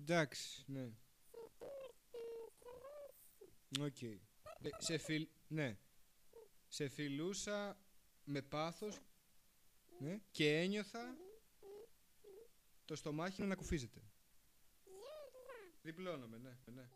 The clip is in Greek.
εντάξει, ναι. Οκ. Ε, σε φιλ... Ναι. Σε φιλούσα με πάθος ναι, και ένιωθα το στομάχι να κουφίζεται. Διπλώνομαι, ναι, ναι.